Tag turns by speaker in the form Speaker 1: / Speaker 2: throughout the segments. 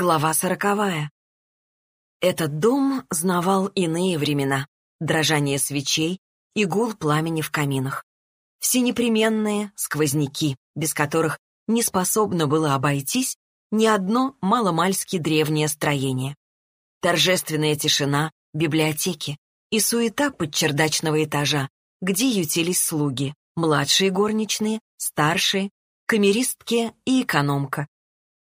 Speaker 1: Глава сороковая. Этот дом знавал иные времена, дрожание свечей и гул пламени в каминах. Все непременные сквозняки, без которых не способно было обойтись ни одно маломальски древнее строение. Торжественная тишина библиотеки и суета подчердачного этажа, где ютились слуги, младшие горничные, старшие, камеристки и экономка,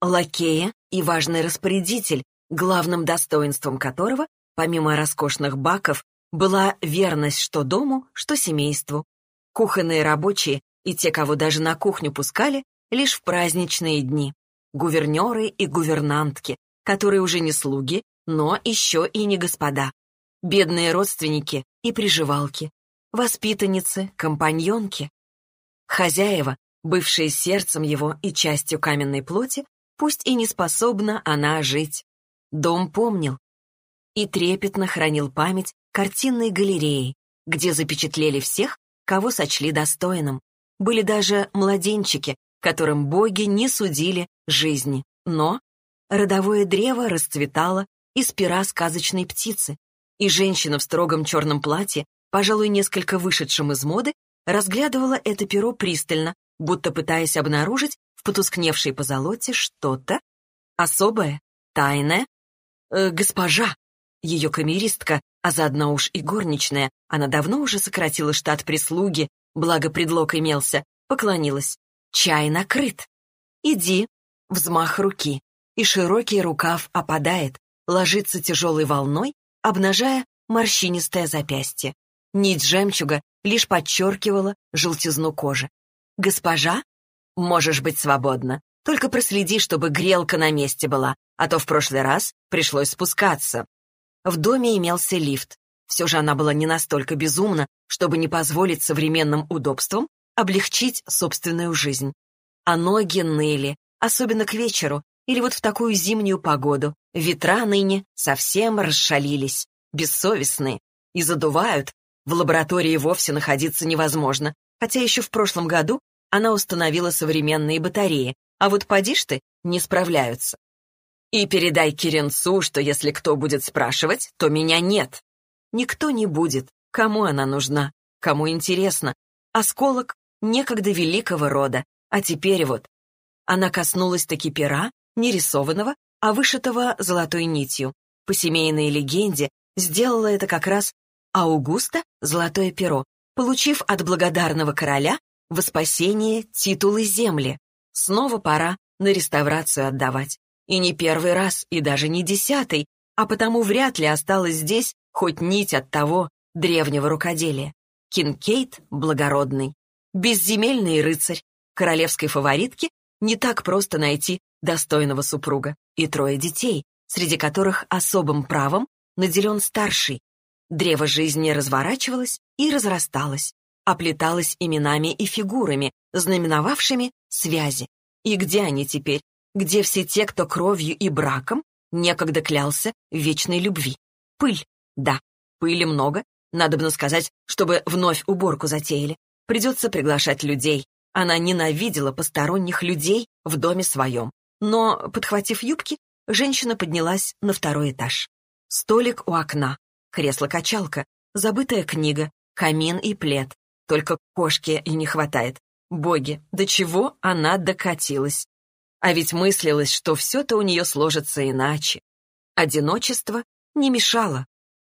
Speaker 1: лакея и важный распорядитель, главным достоинством которого, помимо роскошных баков, была верность что дому, что семейству. Кухонные рабочие и те, кого даже на кухню пускали, лишь в праздничные дни. Гувернеры и гувернантки, которые уже не слуги, но еще и не господа. Бедные родственники и приживалки. Воспитанницы, компаньонки. Хозяева, бывшие сердцем его и частью каменной плоти, Пусть и не способна она жить. Дом помнил и трепетно хранил память картинной галереи, где запечатлели всех, кого сочли достойным. Были даже младенчики, которым боги не судили жизни. Но родовое древо расцветало из пера сказочной птицы, и женщина в строгом черном платье, пожалуй, несколько вышедшем из моды, разглядывала это перо пристально, будто пытаясь обнаружить в потускневшей позолоте что-то особое, тайное. Э, госпожа, ее камеристка, а заодно уж и горничная, она давно уже сократила штат прислуги, благо предлог имелся, поклонилась. Чай накрыт. Иди. Взмах руки. И широкий рукав опадает, ложится тяжелой волной, обнажая морщинистое запястье. Нить жемчуга лишь подчеркивала желтизну кожи. «Госпожа?» Можешь быть свободна. Только проследи, чтобы грелка на месте была, а то в прошлый раз пришлось спускаться. В доме имелся лифт. Все же она была не настолько безумна, чтобы не позволить современным удобствам облегчить собственную жизнь. А ноги ныли, особенно к вечеру, или вот в такую зимнюю погоду. Ветра ныне совсем расшалились, бессовестные, и задувают. В лаборатории вовсе находиться невозможно, хотя еще в прошлом году она установила современные батареи, а вот поди ты, не справляются. И передай Киренцу, что если кто будет спрашивать, то меня нет. Никто не будет. Кому она нужна? Кому интересно? Осколок некогда великого рода, а теперь вот. Она коснулась таки пера, не рисованного, а вышитого золотой нитью. По семейной легенде сделала это как раз Аугуста золотое перо, получив от благодарного короля во спасение титулы земли. Снова пора на реставрацию отдавать. И не первый раз, и даже не десятый, а потому вряд ли осталось здесь хоть нить от того древнего рукоделия. Кинкейт благородный, безземельный рыцарь, королевской фаворитки не так просто найти достойного супруга. И трое детей, среди которых особым правом наделен старший. Древо жизни разворачивалось и разрасталось оплеталась именами и фигурами, знаменовавшими связи. И где они теперь? Где все те, кто кровью и браком некогда клялся в вечной любви? Пыль. Да, пыли много. Надо бы сказать, чтобы вновь уборку затеяли. Придется приглашать людей. Она ненавидела посторонних людей в доме своем. Но, подхватив юбки, женщина поднялась на второй этаж. Столик у окна, кресло-качалка, забытая книга, камин и плед, только кошки и не хватает. Боги, до чего она докатилась? А ведь мыслилось, что все-то у нее сложится иначе. Одиночество не мешало.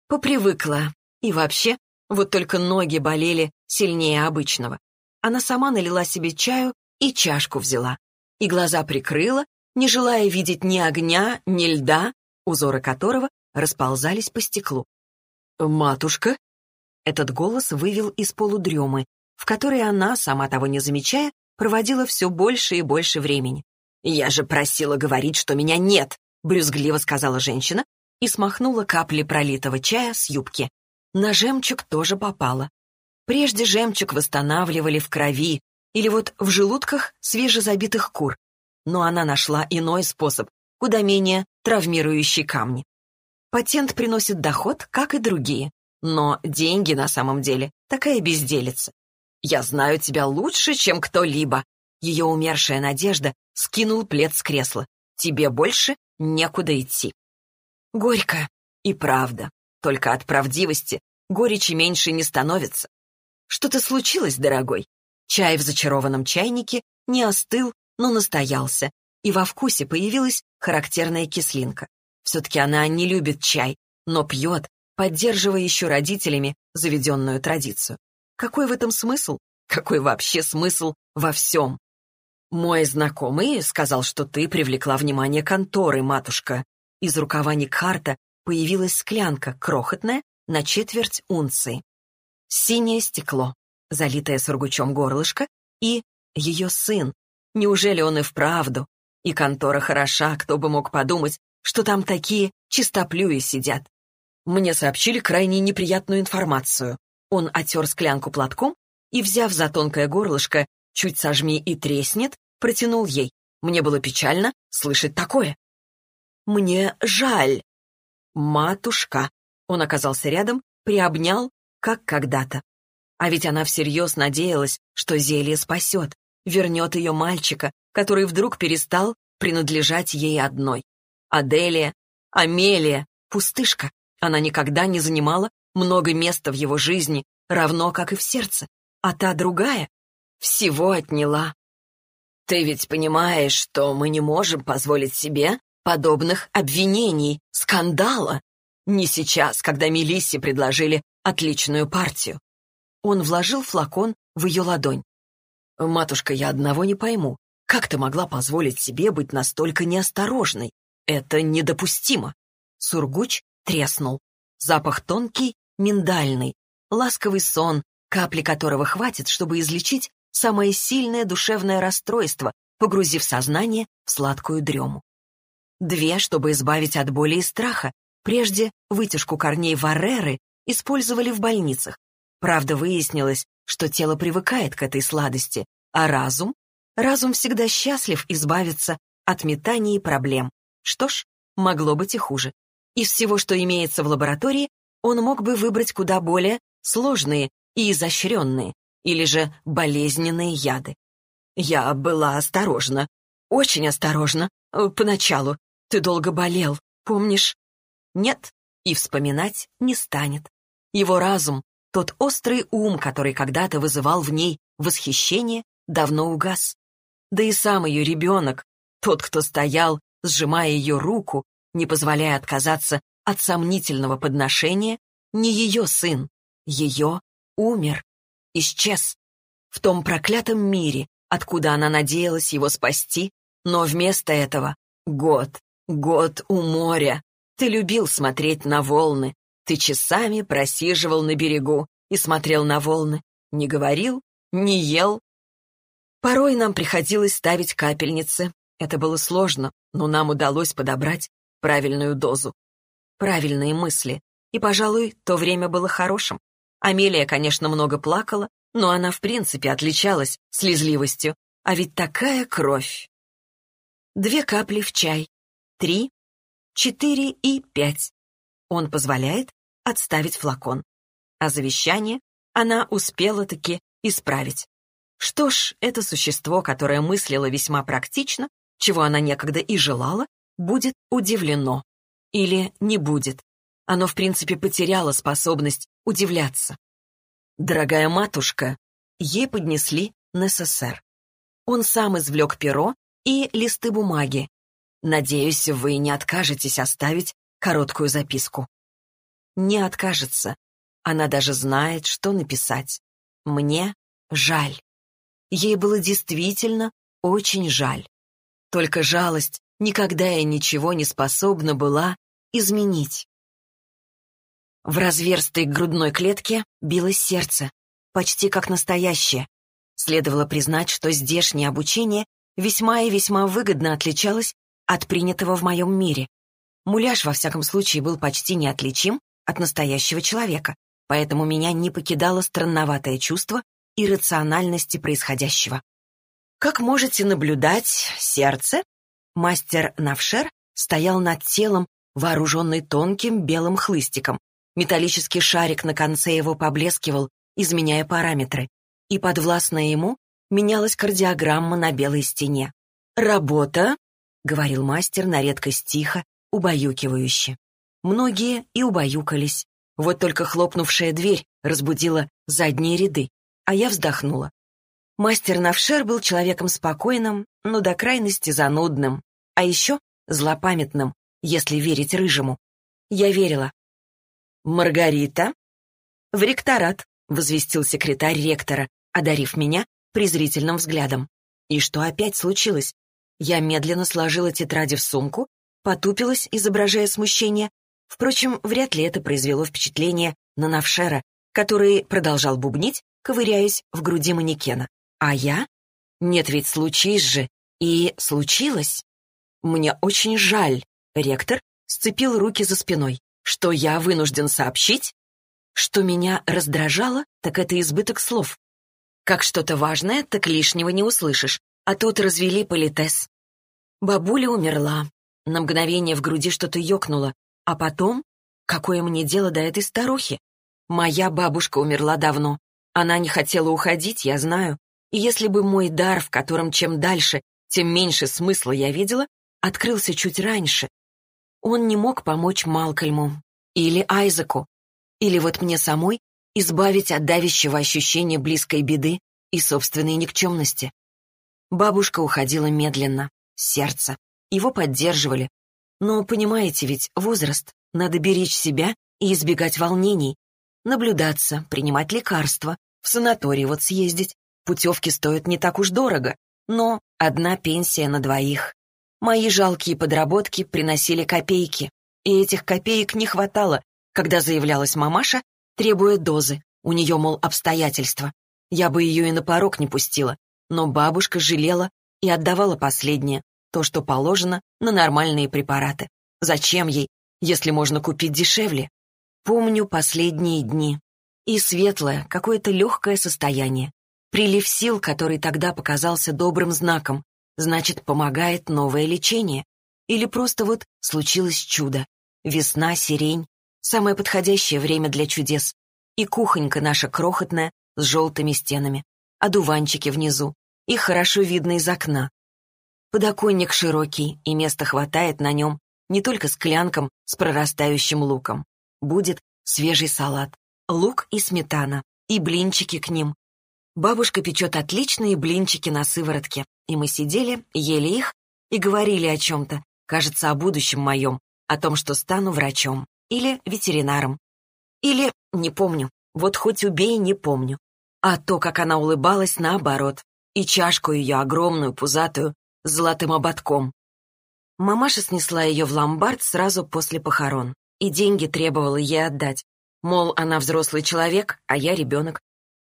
Speaker 1: Попривыкла. И вообще, вот только ноги болели сильнее обычного. Она сама налила себе чаю и чашку взяла. И глаза прикрыла, не желая видеть ни огня, ни льда, узоры которого расползались по стеклу. «Матушка?» Этот голос вывел из полудремы, в которой она, сама того не замечая, проводила все больше и больше времени. «Я же просила говорить, что меня нет», — брюзгливо сказала женщина и смахнула капли пролитого чая с юбки. На жемчуг тоже попало. Прежде жемчуг восстанавливали в крови или вот в желудках свежезабитых кур, но она нашла иной способ, куда менее травмирующий камни. Патент приносит доход, как и другие. Но деньги на самом деле такая безделица. Я знаю тебя лучше, чем кто-либо. Ее умершая надежда скинул плед с кресла. Тебе больше некуда идти. Горько и правда, только от правдивости горечи меньше не становится. Что-то случилось, дорогой? Чай в зачарованном чайнике не остыл, но настоялся, и во вкусе появилась характерная кислинка. Все-таки она не любит чай, но пьет, поддерживая еще родителями заведенную традицию. Какой в этом смысл? Какой вообще смысл во всем? Мой знакомый сказал, что ты привлекла внимание конторы, матушка. Из рукава Никхарта появилась склянка, крохотная, на четверть унции. Синее стекло, залитое сургучом горлышко, и ее сын. Неужели он и вправду? И контора хороша, кто бы мог подумать, что там такие чистоплюи сидят. Мне сообщили крайне неприятную информацию. Он отер склянку платком и, взяв за тонкое горлышко, чуть сожми и треснет, протянул ей. Мне было печально слышать такое. «Мне жаль». «Матушка». Он оказался рядом, приобнял, как когда-то. А ведь она всерьез надеялась, что зелье спасет, вернет ее мальчика, который вдруг перестал принадлежать ей одной. Аделия, Амелия, пустышка. Она никогда не занимала много места в его жизни, равно как и в сердце. А та другая всего отняла. Ты ведь понимаешь, что мы не можем позволить себе подобных обвинений, скандала. Не сейчас, когда Мелиссе предложили отличную партию. Он вложил флакон в ее ладонь. «Матушка, я одного не пойму. Как ты могла позволить себе быть настолько неосторожной? Это недопустимо. Сургуч треснул. Запах тонкий, миндальный, ласковый сон, капли которого хватит, чтобы излечить самое сильное душевное расстройство, погрузив сознание в сладкую дрему. Две, чтобы избавить от боли и страха. Прежде вытяжку корней вареры использовали в больницах. Правда, выяснилось, что тело привыкает к этой сладости, а разум? Разум всегда счастлив избавиться от метаний и проблем. Что ж, могло быть и хуже. Из всего, что имеется в лаборатории, он мог бы выбрать куда более сложные и изощренные, или же болезненные яды. Я была осторожна, очень осторожна, э, поначалу. Ты долго болел, помнишь? Нет, и вспоминать не станет. Его разум, тот острый ум, который когда-то вызывал в ней восхищение, давно угас. Да и сам ее ребенок, тот, кто стоял сжимая ее руку, не позволяя отказаться от сомнительного подношения, не ее сын, ее умер, исчез. В том проклятом мире, откуда она надеялась его спасти, но вместо этого год, год у моря. Ты любил смотреть на волны, ты часами просиживал на берегу и смотрел на волны, не говорил, не ел. Порой нам приходилось ставить капельницы, это было сложно, но нам удалось подобрать правильную дозу. Правильные мысли. И, пожалуй, то время было хорошим. Амелия, конечно, много плакала, но она в принципе отличалась слезливостью. А ведь такая кровь. Две капли в чай. Три, четыре и пять. Он позволяет отставить флакон. А завещание она успела-таки исправить. Что ж, это существо, которое мыслило весьма практично, чего она некогда и желала, будет удивлено. Или не будет. Оно, в принципе, потеряло способность удивляться. Дорогая матушка, ей поднесли НССР. Он сам извлек перо и листы бумаги. Надеюсь, вы не откажетесь оставить короткую записку. Не откажется. Она даже знает, что написать. Мне жаль. Ей было действительно очень жаль. Только жалость никогда и ничего не способна была изменить. В разверстой грудной клетке билось сердце, почти как настоящее. Следовало признать, что здешнее обучение весьма и весьма выгодно отличалось от принятого в моем мире. Муляж, во всяком случае, был почти неотличим от настоящего человека, поэтому меня не покидало странноватое чувство иррациональности происходящего. Как можете наблюдать, сердце, мастер Навшер стоял над телом, вооруженный тонким белым хлыстиком. Металлический шарик на конце его поблескивал, изменяя параметры, и подвластная ему менялась кардиограмма на белой стене. Работа говорил мастер на редкость тихо, убаюкивающе. Многие и убаюкались. Вот только хлопнувшая дверь разбудила задние ряды, а я вздохнула. Мастер Навшер был человеком спокойным, но до крайности занудным, а еще злопамятным, если верить Рыжему. Я верила. «Маргарита?» «В ректорат», — возвестил секретарь ректора, одарив меня презрительным взглядом. И что опять случилось? Я медленно сложила тетради в сумку, потупилась, изображая смущение. Впрочем, вряд ли это произвело впечатление на Навшера, который продолжал бубнить, ковыряясь в груди манекена. А я? Нет ведь случись же. И случилось. Мне очень жаль. Ректор сцепил руки за спиной. Что я вынужден сообщить? Что меня раздражало, так это избыток слов. Как что-то важное, так лишнего не услышишь. А тут развели политес. Бабуля умерла. На мгновение в груди что-то ёкнуло. А потом, какое мне дело до этой старухи? Моя бабушка умерла давно. Она не хотела уходить, я знаю. И если бы мой дар, в котором чем дальше, тем меньше смысла я видела, открылся чуть раньше, он не мог помочь Малкольму или Айзеку, или вот мне самой избавить от давящего ощущения близкой беды и собственной никчемности. Бабушка уходила медленно, сердце. Его поддерживали. Но, понимаете ведь, возраст. Надо беречь себя и избегать волнений. Наблюдаться, принимать лекарства, в санаторий вот съездить. Путевки стоят не так уж дорого, но одна пенсия на двоих. Мои жалкие подработки приносили копейки, и этих копеек не хватало, когда заявлялась мамаша, требуя дозы. У нее, мол, обстоятельства. Я бы ее и на порог не пустила, но бабушка жалела и отдавала последнее, то, что положено на нормальные препараты. Зачем ей, если можно купить дешевле? Помню последние дни. И светлое, какое-то легкое состояние. Прилив сил, который тогда показался добрым знаком, значит, помогает новое лечение. Или просто вот случилось чудо. Весна, сирень. Самое подходящее время для чудес. И кухонька наша крохотная, с желтыми стенами. Одуванчики внизу. Их хорошо видно из окна. Подоконник широкий, и места хватает на нем не только склянкам с прорастающим луком. Будет свежий салат, лук и сметана, и блинчики к ним. Бабушка печет отличные блинчики на сыворотке, и мы сидели, ели их и говорили о чем-то, кажется, о будущем моем, о том, что стану врачом или ветеринаром. Или, не помню, вот хоть убей, не помню. А то, как она улыбалась, наоборот, и чашку ее огромную, пузатую, с золотым ободком. Мамаша снесла ее в ломбард сразу после похорон, и деньги требовала ей отдать. Мол, она взрослый человек, а я ребенок.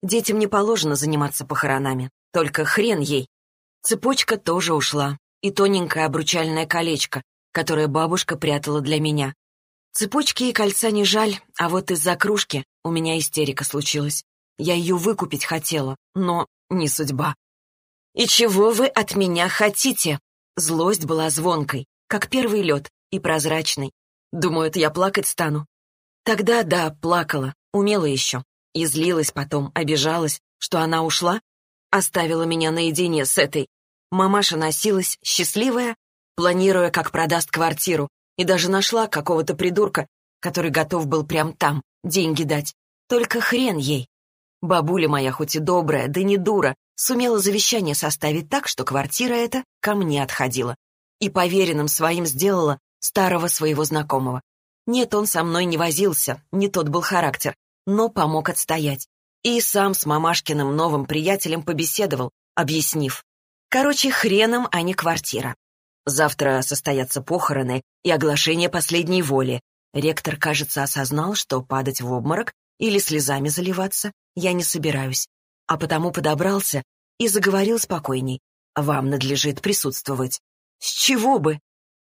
Speaker 1: Детям не положено заниматься похоронами, только хрен ей. Цепочка тоже ушла, и тоненькое обручальное колечко, которое бабушка прятала для меня. Цепочки и кольца не жаль, а вот из-за кружки у меня истерика случилась. Я ее выкупить хотела, но не судьба. «И чего вы от меня хотите?» Злость была звонкой, как первый лед, и прозрачной. Думаю, это я плакать стану. Тогда, да, плакала, умела еще. И злилась потом, обижалась, что она ушла, оставила меня наедине с этой. Мамаша носилась, счастливая, планируя, как продаст квартиру, и даже нашла какого-то придурка, который готов был прям там деньги дать. Только хрен ей. Бабуля моя, хоть и добрая, да не дура, сумела завещание составить так, что квартира эта ко мне отходила. И поверенным своим сделала старого своего знакомого. Нет, он со мной не возился, не тот был характер, но помог отстоять. И сам с мамашкиным новым приятелем побеседовал, объяснив. Короче, хреном, а не квартира. Завтра состоятся похороны и оглашение последней воли. Ректор, кажется, осознал, что падать в обморок или слезами заливаться я не собираюсь, а потому подобрался и заговорил спокойней. «Вам надлежит присутствовать». «С чего бы?»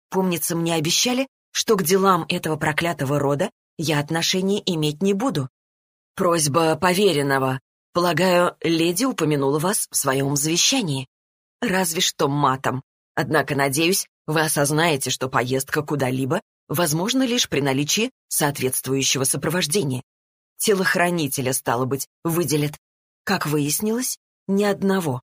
Speaker 1: Помнится, мне обещали, что к делам этого проклятого рода я отношения иметь не буду. Просьба поверенного. Полагаю, леди упомянула вас в своем завещании. Разве что матом. Однако, надеюсь, вы осознаете, что поездка куда-либо возможна лишь при наличии соответствующего сопровождения. Телохранителя, стало быть, выделят. Как выяснилось, ни одного.